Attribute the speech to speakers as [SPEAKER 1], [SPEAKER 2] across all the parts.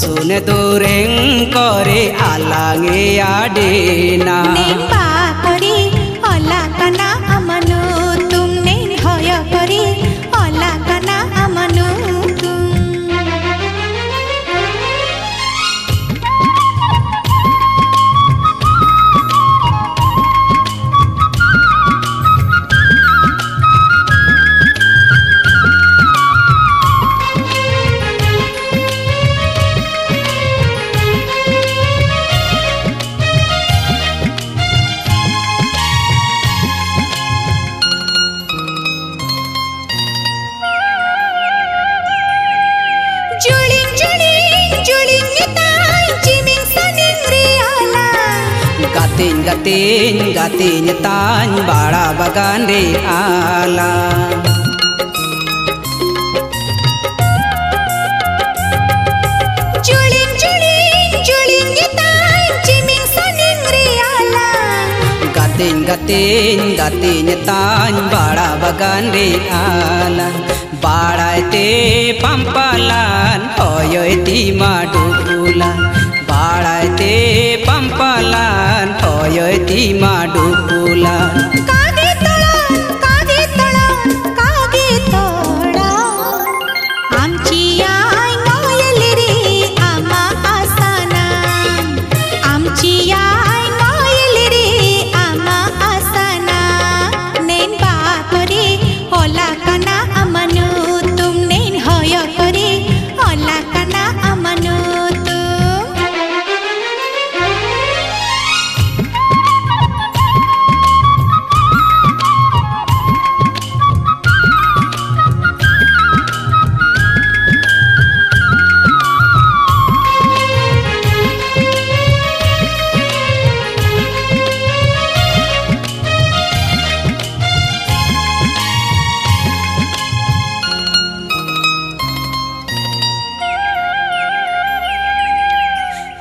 [SPEAKER 1] सुन दोरें करे आलांगे आडेना तेन गा तेन गा तेन तान बाड़ा बगान रे आला। गातेन गातेन गातेन तान बाड़ा बगान रे आला। बाड़ा ते पंपालान ती माडू Fatima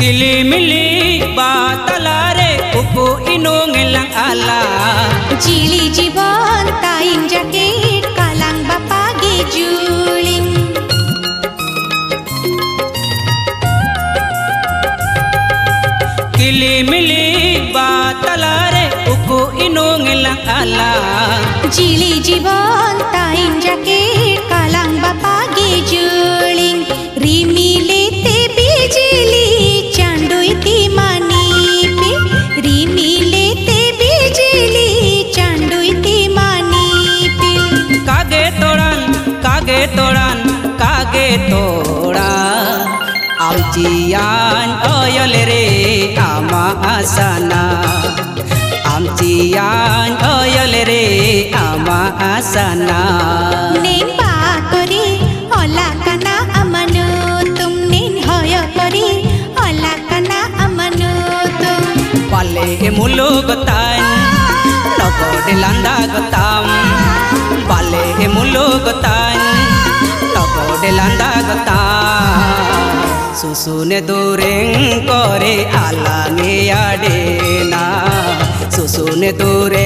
[SPEAKER 1] Tili mili batalare upo inong ilang ala
[SPEAKER 2] Jili jibon taing jakit kalang bapagi juling
[SPEAKER 1] Tili mili batalare upo inong ilang ala
[SPEAKER 2] Jili jibon taing jakit
[SPEAKER 1] आमचियान ओयल रे आमा आसाना। आमचियान ओयल रे आमा आसाना। पाले मुलो गतान लांदा गताम पाले मुलो susune dureng kore alange ade na susune dureng kore